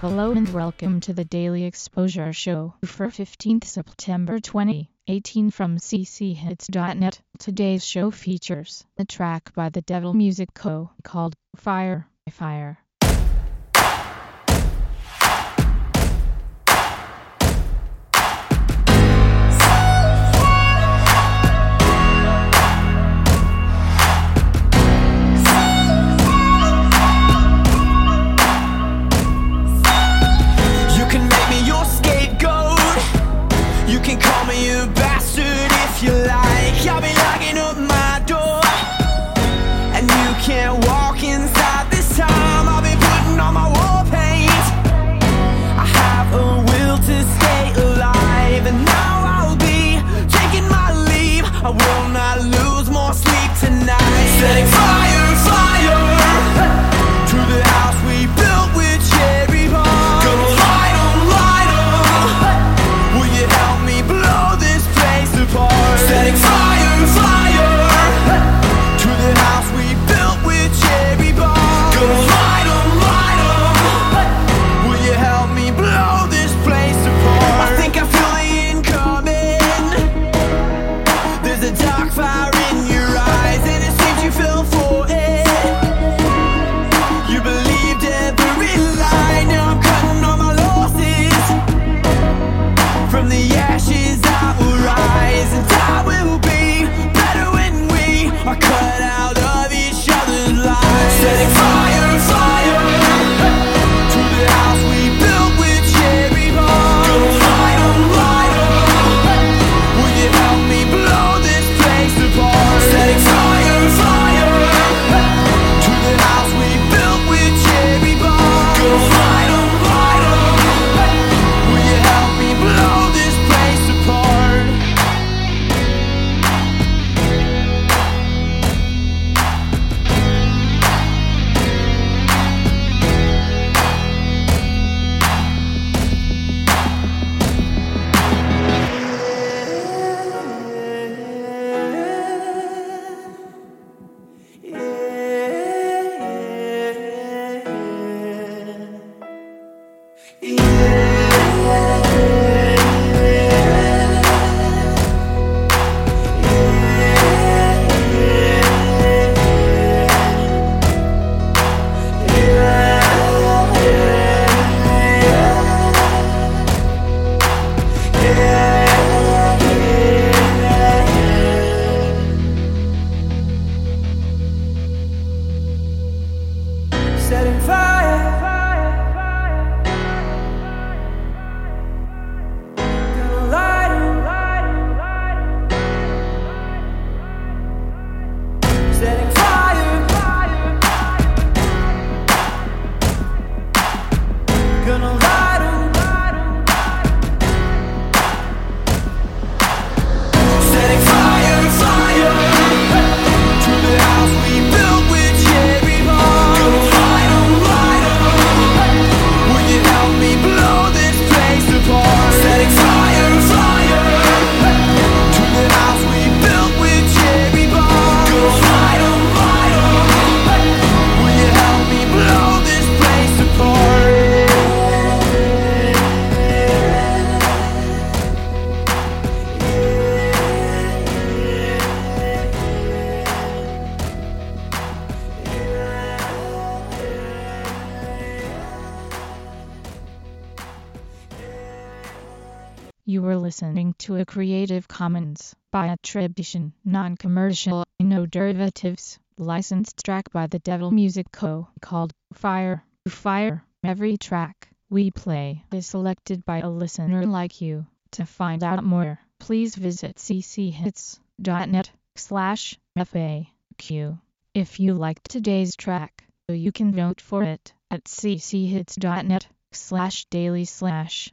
Hello and welcome to the Daily Exposure Show for 15th September 2018 from cchits.net. Today's show features a track by the Devil Music Co. called Fire, Fire. Yeah. You were listening to a Creative Commons by attribution, non-commercial, no derivatives, licensed track by The Devil Music Co. called Fire, Fire. Every track we play is selected by a listener like you. To find out more, please visit cchits.net slash FAQ. If you liked today's track, you can vote for it at cchits.net slash daily slash